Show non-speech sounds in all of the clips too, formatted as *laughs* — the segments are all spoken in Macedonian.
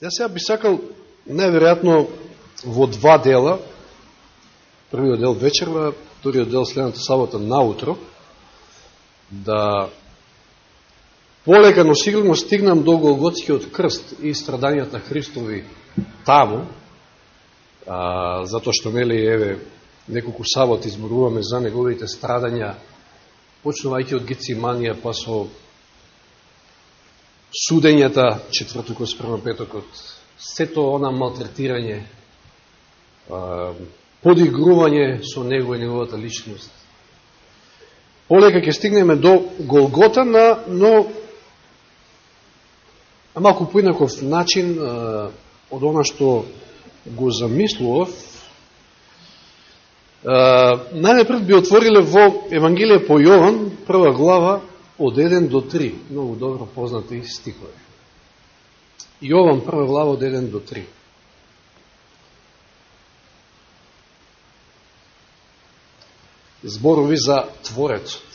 Јас сега би сакал, најверојатно, во два дела, првиот дел вечерва, вториот дел следната сабота наутро, да полека, но сигурно стигнам до Голготскиот крст и страдањата Христови таму, а, затоа што, нели, еве, неколку сабот изборуваме за неговите страдања, почнувајќи од Гециманија, па со судењата, четвртокот спрема петокот, сето она малтретирање, подигрување со него и неговата личност. Полека ќе стигнеме до Голгота, на, но на малку поинаков начин од она што го замислував. Најнепред би отвориле во Евангелие по Јован, прва глава, од 1 до 3, многу добро познати стихови. Јован прва глава од 1 до 3. Зборови за Творецот.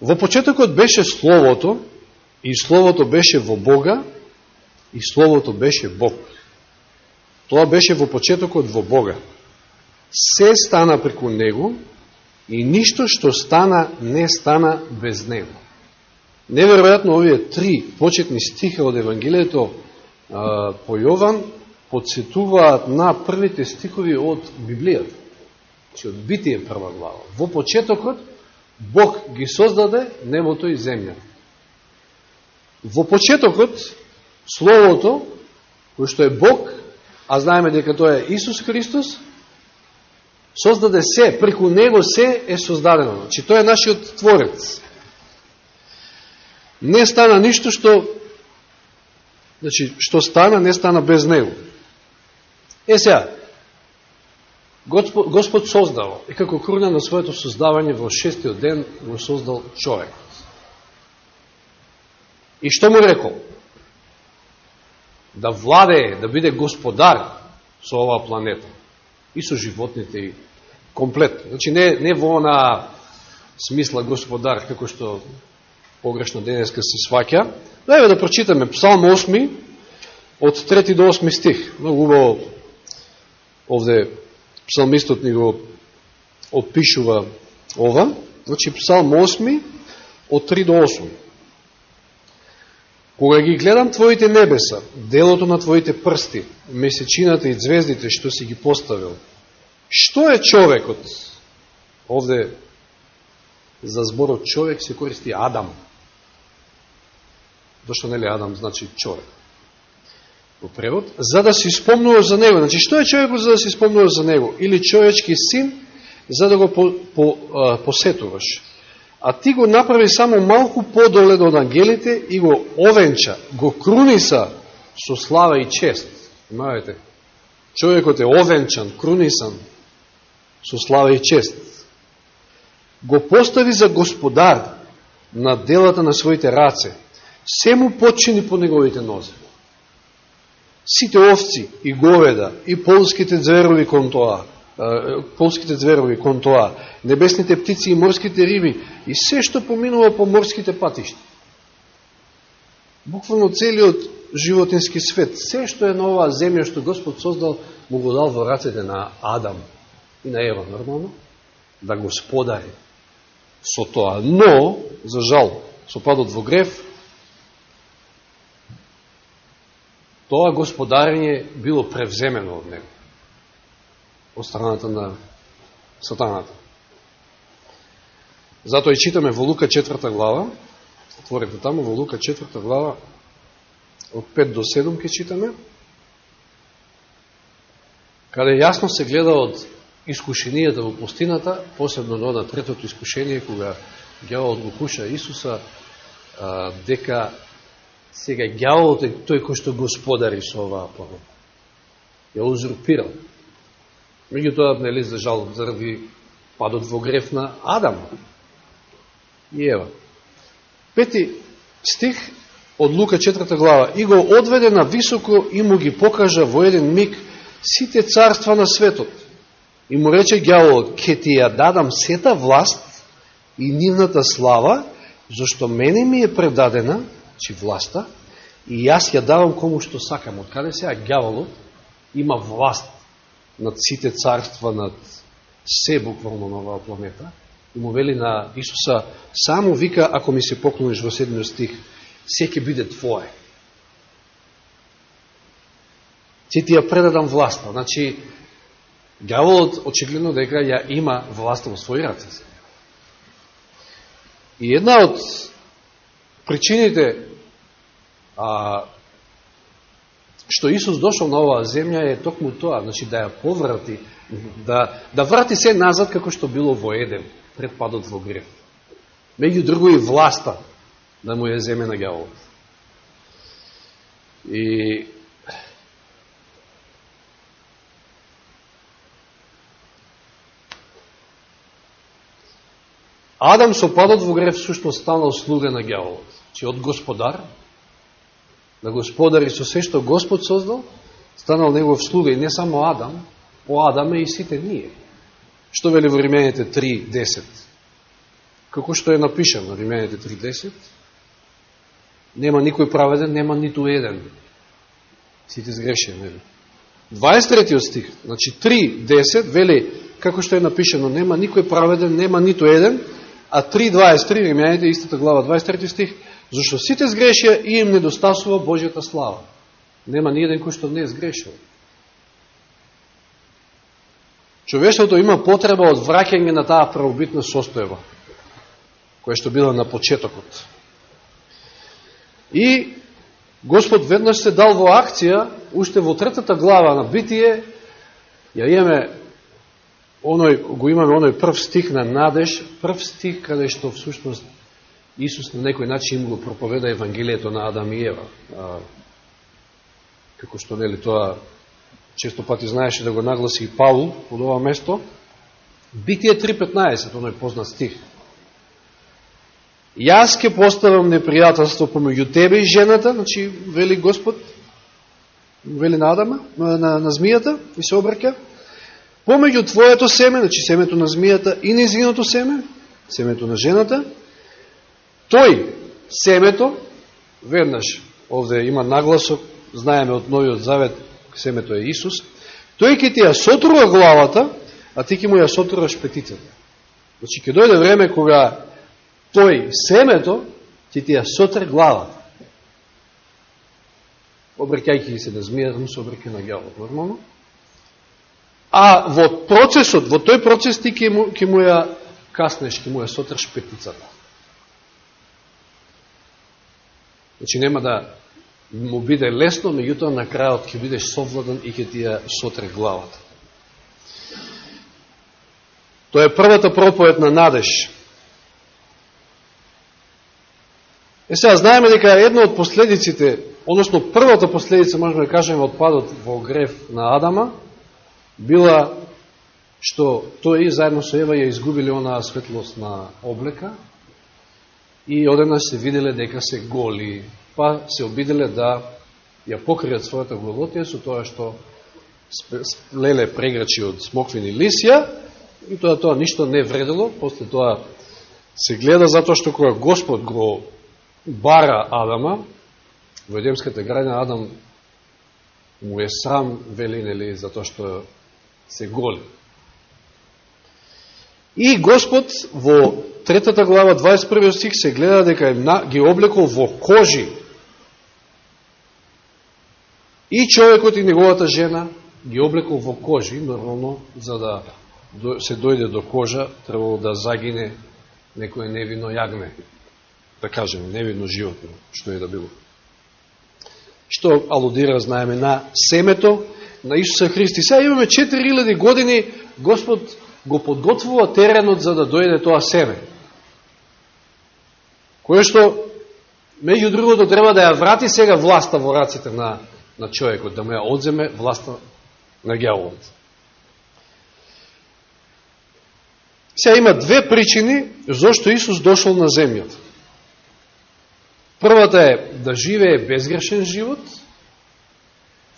Во почетокот беше Словото, и Словото беше во Бога, и Словото беше Бог. Тоа беше во почетокот во Бога. Се стана преку Него, И ништо што стана, не стана без него. Неверојатно овие три почетни стиха од Евангелието по Јован подсетуваат на првите стихови од Библијата. Че од Битие прва глава. Во почетокот Бог ги создаде небото и земјата. Во почетокот Словото, кој што е Бог, а знаеме дека тоа е Исус Христос, Создаде се, преку него се е создадено. Значи, тој е нашиот творец. Не стана ништо што значи, што стана, не стана без него. Е сега, Господ, Господ создава и како круна на своето создавање во шестиот ден го создал човек. И што му рекол? Да владее, да биде господар со оваа планета и со животните и комплет. Значи не, не во она смисла господар, како што погрешно денеска се сваќа. Дајме еве да прочитаме Псалм 8, од 3 до 8 стих. Многу убаво овде псалмистот ни го опишува ова. Значи Псалм 8, од 3 до 8. Кога ги гледам Твоите небеса, делото на Твоите прсти, месечината и звездите што си ги поставил, што е човекот? Овде за зборот човек се користи Адам. Зашто нели Адам значи човек? Во превод, за да си спомнува за него. Значи, што е човекот за да си спомнува за него? Или човечки син, за да го по, по, а, посетуваш? А ти го направи само малку подолед од ангелите и го овенча, го круниса со слава и чест. Имавете, човекот е овенчан, крунисан со слава и чест. Го постави за господар на делата на своите раце. Се му почини по неговите нозе. Сите овци и говеда и полските зверови кон тоа, полските зверови кон тоа, небесните птици и морските риби и се што поминува по морските патишти. Буквално целиот животински свет, се што е на оваа земја што Господ создал, му го дал во рацете на Адам и на Ева, нормално, да го сподари со тоа. Но, за жал, со падот во греф, тоа господарење било превземено од него од страната на сатаната. Затоа и читаме во Лука 4 глава, отворете таму, во Лука 4 глава, од 5 до 7 ке читаме, каде јасно се гледа од искушенијата во пустината, посебно на ода третото искушение, кога гјаволот го куша Исуса, дека сега гјаволот е тој кој што господари со оваа планета. Ја узурпирал. Меѓутоа, нели, за жал, заради падот во греф на Адам и Ева. Пети стих од Лука 4 глава. И го одведе на високо и му ги покажа во еден миг сите царства на светот. И му рече гјаволот, ке ти ја дадам сета власт и нивната слава, зашто мене ми е предадена, чи власта, и јас ја давам кому што сакам. Од каде сега гјаволот има власт над сите царства, над се буквално на оваа планета, и му вели на Исуса, само вика, ако ми се поклониш во седмиот стих, се ќе биде Твое. Ти ти ја предадам власта. Значи, Гаволот очигледно дека ја има власта во своји раце. И една од причините а, што Исус дошол на оваа земја е токму тоа, значи да ја поврати, да, да врати се назад како што било во Едем, пред падот во греф. Меѓу друго и власта да му ја земе на гјаволот. И Адам со падот во греф сушто станал слуга на гјаволот. Че значи, од господар, да господар и со се што Господ создал, станал негов слуга и не само Адам, о Адаме и сите ние. Што вели во Римените 3.10? Како што е напишано Римените 3.10? Нема никој праведен, нема ниту еден. Сите сгрешени, нели? 23 стих, значи 3.10, вели, како што е напишено, нема никој праведен, нема ниту еден, а 3.23, ремјаните истата глава, 23 стих, зашто сите сгрешија и им недостасува Божјата слава. Нема ни еден кој што не е сгрешил. Човештвото има потреба од враќање на таа правобитна состојба, која што била на почетокот. И Господ веднаш се дал во акција, уште во третата глава на Битие, ја имаме оној, го имаме оној прв стих на надеж, прв стих каде што всушност Исус на некој начин им го проповеда Евангелието на Адам и Ева. А, како што нели тоа често пати знаеше да го нагласи и Павл од ова место. Битие 3.15, оној познат стих. Јас ке поставам непријателство помеѓу тебе и жената, значи вели Господ, вели на Адама, на, на, на змијата и се обраќа помеѓу твоето семе, значи семето на змијата и незиното семе, семето на жената, тој, семето, веднаш, овде има нагласок, знаеме од Новиот Завет, семето е Исус, тој ќе ти ја сотрува главата, а ти ќе му ја сотруваш петицата. Значи, ќе дојде време кога тој, семето, ќе ти ја сотре главата. Обрекајќи се да на змија, му се обреке на гјавот, нормално. А во процесот, во тој процес ти ќе му, ќе му ја каснеш, ќе му ја сотраш петицата. Значи нема да му биде лесно, меѓутоа на крајот ќе бидеш совладан и ќе ти ја сотре главата. Тоа е првата проповед на надеж. Е сега, знаеме дека една од последиците, односно првата последица, можеме да кажеме, од падот во греф на Адама, била што тој заедно со Ева ја изгубили онаа светлост на облека и одена се виделе дека се голи, па се обиделе да ја покријат својата голотија со тоа што леле преграчи од смоквени лисија и тоа тоа ништо не вредело, после тоа се гледа затоа што кога Господ го бара Адама, во Едемската градина Адам му е срам, вели, нели, затоа што се голи. И Господ во третата глава, 21 стих, се гледа дека ги облекол во кожи и човекот и неговата жена ги облекол во кожи, нормално, за да се дојде до кожа, требало да загине некој невино јагне, да кажеме, невино животно, што е да било. Што алудира, знаеме, на семето, на Исуса Христи. Сега имаме 4000 години, Господ го подготвува теренот за да дојде тоа семе. Кое што, меѓу другото, треба да ја врати сега власта во раците на, на човекот, да му ја одземе власта на гјаволот. Сега има две причини зашто Исус дошол на земјата. Првата е да живее безгрешен живот –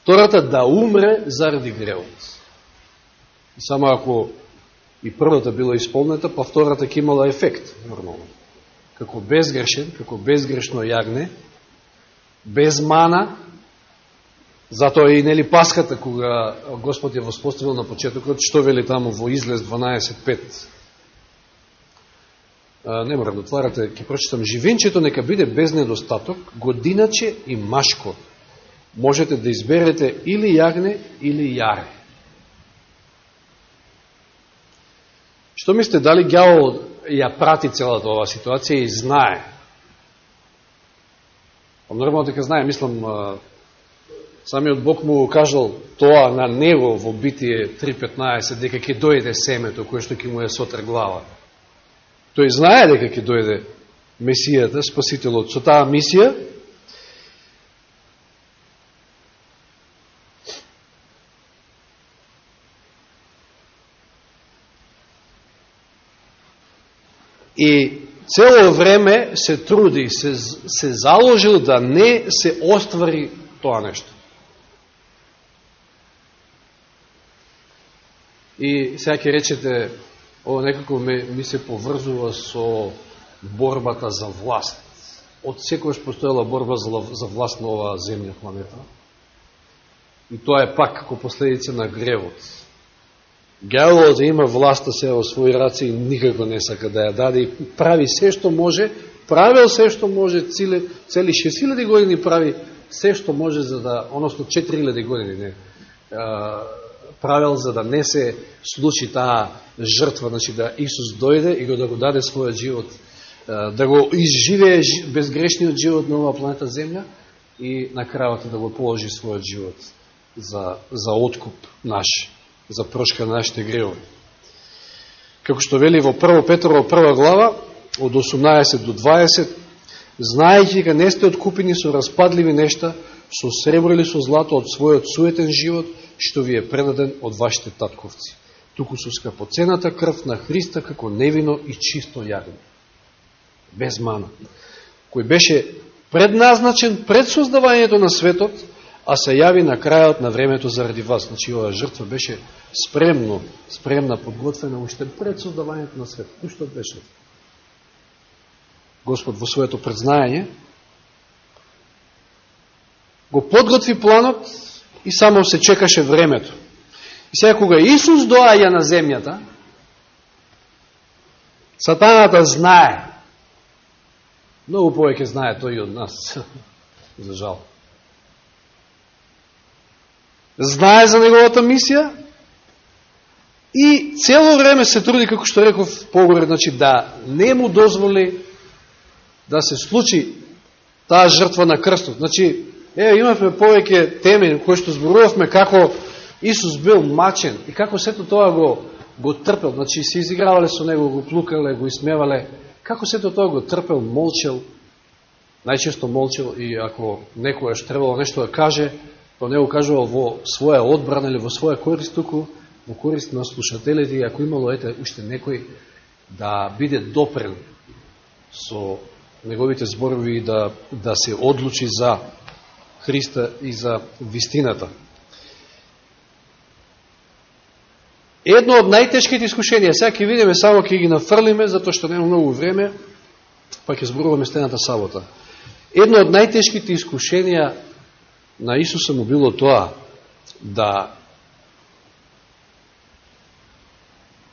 Втората да умре заради гревот. Само ако и првата била исполнета, па втората ќе имала ефект, нормално. Како безгрешен, како безгрешно јагне, без мана, затоа и нели паската кога Господ ја воспоставил на почетокот, што вели таму во излез 12.5. Не мора да отварате, ќе прочитам. Живинчето нека биде без недостаток, годиначе и машко. Можете да изберете или јагне, или јаре. Што мислите, дали гјавол ја прати целата оваа ситуација и знае? Па нормално дека знае, мислам, самиот Бог му кажал тоа на него во Битие 3.15, дека ќе дојде семето кое што ќе му е сотр глава. Тој знае дека ќе дојде Месијата, Спасителот, со таа мисија, и цело време се труди, се, се заложил да не се оствари тоа нешто. И сега ќе речете, ово некако ми, ми се поврзува со борбата за власт. Од секојаш постоела борба за, за власт на оваа земја планета. И тоа е пак како последица на гревот Гјаволот да има власта да се во своји раци и никако не сака да ја даде и прави се што може, правил се што може, цели, цели 6000 години прави се што може за да, односно 4000 години не, правил за да не се случи таа жртва, значи да Исус дојде и го да го даде својот живот, да го изживее безгрешниот живот на оваа планета Земја и на крајот да го положи својот живот за, за откуп наш за прошка на нашите гревови. Како што вели во 1 Петрово 1 глава, од 18 до 20, знаејќи дека не сте откупени со распадливи нешта, со сребро или со злато од својот суетен живот, што ви е предаден од вашите татковци, туку со скапоцената крв на Христа како невино и чисто јагне, без мана, кој беше предназначен пред создавањето на светот, а се јави на крајот на времето заради вас. Значи, оваа жртва беше спремно, спремна, подготвена уште пред создавањето на свет. Уште беше. Господ во своето предзнајање го подготви планот и само се чекаше времето. И сега кога Исус доаѓа на земјата, Сатаната знае, многу повеќе знае тој и од нас, *laughs* за жал знае за неговата мисија и цело време се труди, како што реков погоре, значи, да не му дозволи да се случи таа жртва на крстот. Значи, е, имавме повеќе теми кои што зборувавме како Исус бил мачен и како сето тоа го, го трпел. Значи, се изигравале со него, го плукале, го исмевале. Како сето тоа го трпел, молчел, најчесто молчел и ако некојаш требало нешто да каже, што не укажува во своја одбрана или во своја корист, туку во корист на слушателите и ако имало ете уште некој да биде допрен со неговите зборови и да, да се одлучи за Христа и за вистината. Едно од најтешките искушенија, сега ќе видиме, само ќе ги нафрлиме, затоа што нема многу време, па ќе зборуваме стената сабота. Едно од најтешките искушенија на Исуса му било тоа да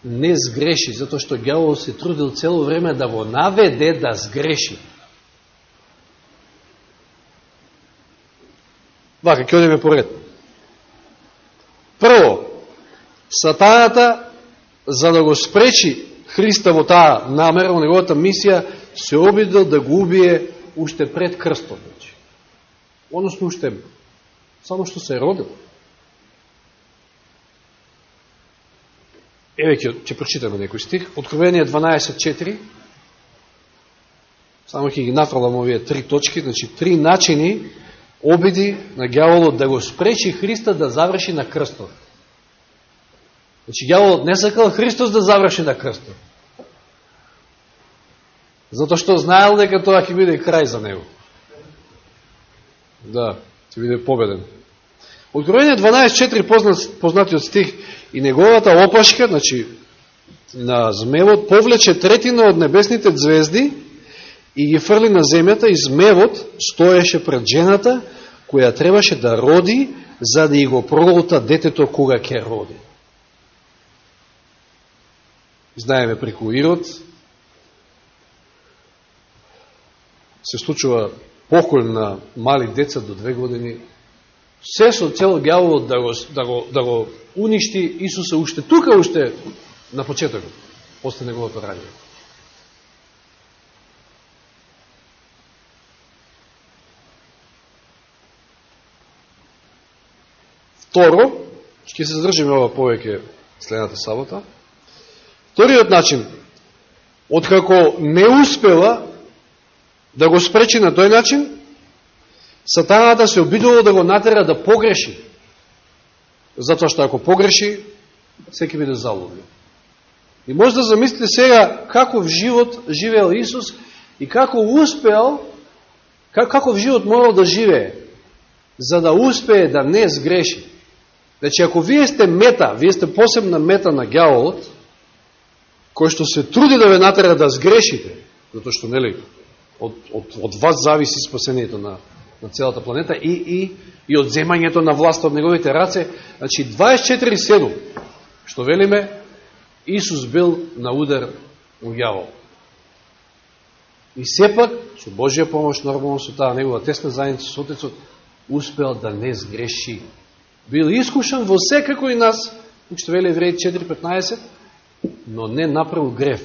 не сгреши, затоа што гјавол се трудил цело време да го наведе да сгреши. Вака, ќе одиме поред. Прво, сатаната, за да го спречи Христа во таа намера, во неговата мисија, се обидел да го убие уште пред крстот. Значи. Односно, уште само што се е родил. Еве ќе, ќе прочитаме некој стих. Откровение 12.4. Само ќе ги нафрлам овие три точки, значи три начини обиди на гјаволот да го спречи Христа да заврши на крстот. Значи гјаволот не сакал Христос да заврши на крстот. Затоа што знаел дека тоа ќе биде крај за него. Да, ќе биде победен. Откровение 12.4 познат, познатиот стих и неговата опашка, значи на змевот, повлече третина од небесните звезди и ги фрли на земјата и змевот стоеше пред жената која требаше да роди за да и го проголта детето кога ќе роди. Знаеме преку Ирод, се случува поколј на мали деца до две години, се со цел гјаволот да го, да го, да го уништи Исуса уште тука, уште на почетокот, после неговото раѓање. Второ, ќе се задржиме ова повеќе следната сабота. Вториот начин, откако не успела да го спречи на тој начин, сатаната се обидувал да го натера да погреши. Затоа што ако погреши, секи биде залуден. И може да замислите сега каков живот живеел Исус и како успеал, каков живот морал да живее, за да успее да не сгреши. Значи, ако вие сте мета, вие сте посебна мета на гјаволот, кој што се труди да ве натера да сгрешите, затоа што, нели, од, од, од вас зависи спасението на, на целата планета и, и, и од земањето на власт од неговите раце, значи 24-7, што велиме, Исус бил на удар у јавол. И сепак, со Божија помош, нормално со таа негова тесна заедница со Отецот, успел да не сгреши бил искушен во секако и нас, што вели Евреи 4.15, но не направил греф.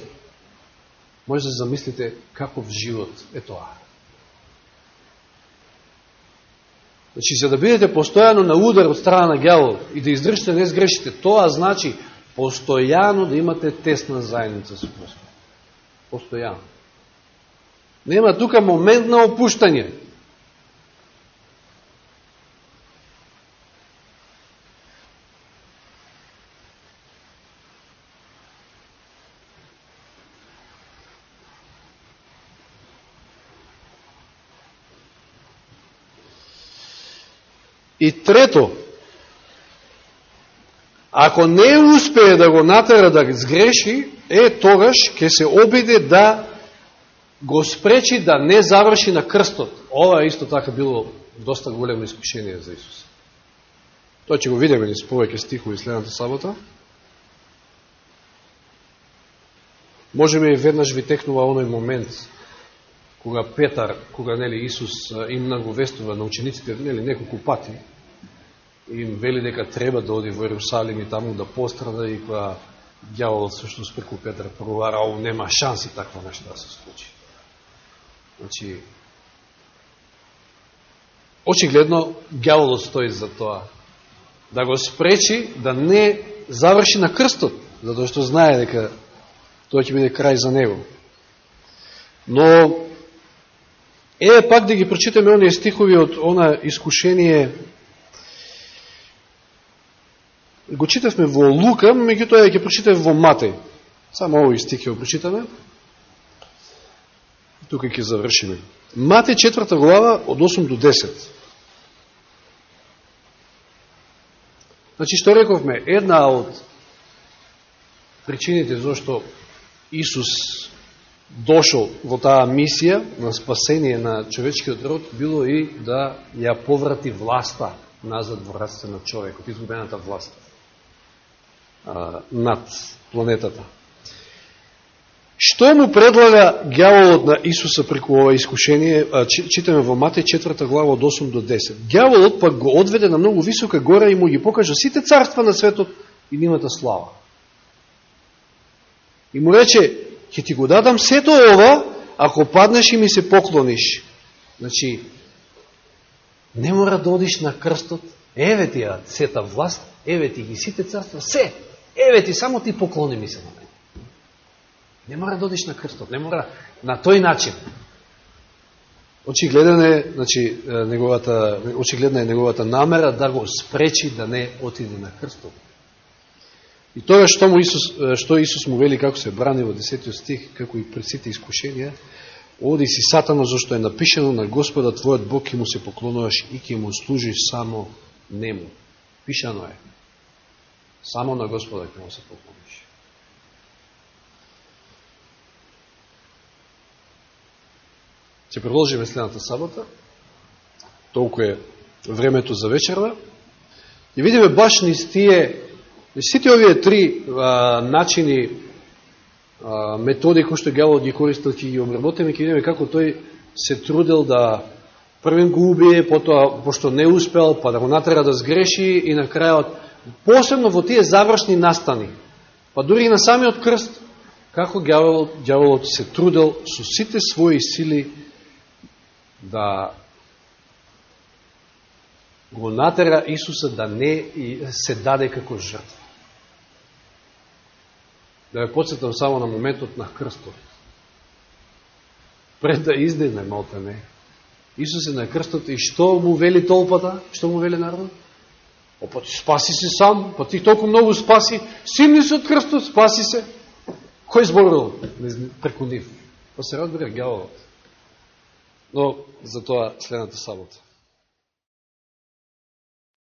Може да замислите каков живот е тоа. Значи, за да бидете постојано на удар од страна на гјавол и да издржите да не сгрешите, тоа значи постојано да имате тесна заедница со Господ. Постојано. Нема тука момент на опуштање. И трето, ако не успее да го натера да сгреши, е тогаш ќе се обиде да го спречи да не заврши на крстот. Ова исто така било доста големо искушение за Исус. Тоа ќе го видиме низ повеќе стихови следната сабота. Можеме и веднаш ви текнува оној момент кога Петар, кога нели Исус им наговестува на учениците нели неколку пати, им вели дека треба да оди во Јерусалим и таму да пострада и кога ѓаволот всушност преку Петар проговара, ово нема шанси такво нешто да се случи. Значи, очигледно ѓаволот стои за тоа да го спречи да не заврши на крстот, затоа што знае дека тоа ќе биде крај за него. Но е пак да ги прочитаме оние стихови од она искушение го читавме во Лука, меѓутоа ќе прочитаме во Матеј. Само овој стих ќе го прочитаме. Тука ќе завршиме. Матеј четврта глава од 8 до 10. Значи, што рековме, една од причините зашто Исус дошол во таа мисија на спасение на човечкиот род било и да ја поврати власта назад во раците на човекот, изгубената власт над планетата. Што му предлага гјаволот на Исуса преку ова искушение? Читаме во Матеј 4 глава од 8 до 10. Гјаволот пак го одведе на многу висока гора и му ги покажа сите царства на светот и нимата слава. И му рече, ќе ти го дадам сето ова, ако паднеш и ми се поклониш. Значи, не мора да одиш на крстот, еве ти ја сета власт, еве ти ги сите царства, се, еве ти, само ти поклони ми се на мене. Не мора да одиш на крстот, не мора на тој начин. Очигледен е, значи, неговата, очигледна е неговата намера да го спречи да не отиде на крстот. И тоа што, му Исус, што Исус му вели како се брани во 10 стих, како и пред сите искушенија, оди си сатана, зашто е напишено на Господа твојот Бог ќе му се поклонуваш и ќе му служиш само нему. Пишано е. Само на Господа ќе му се поклониш. Ќе продолжиме следната сабота. Толку е времето за вечерва. И видиме баш низ тие, сите овие три а, начини, а, методи кои што Гелот ги користил, ќе ги обработиме, ќе видиме како тој се трудел да првен го убие, потоа, пошто не успел, па да го натера да сгреши и на крајот, посебно во тие завршни настани, па дури и на самиот крст, како дјаволот се трудел со сите своји сили да го натера Исуса да не се даде како жртва. Да ја подсетам само на моментот на крстот. Пред да издеме, малта не. Исус е на крстот и што му вели толпата? Што му вели народот? Опа, спаси се сам, па ти толку многу спаси, симни се од крстот, спаси се. Кој зборил преку нив? Па се разбира гјаволот. Но за тоа следната сабота.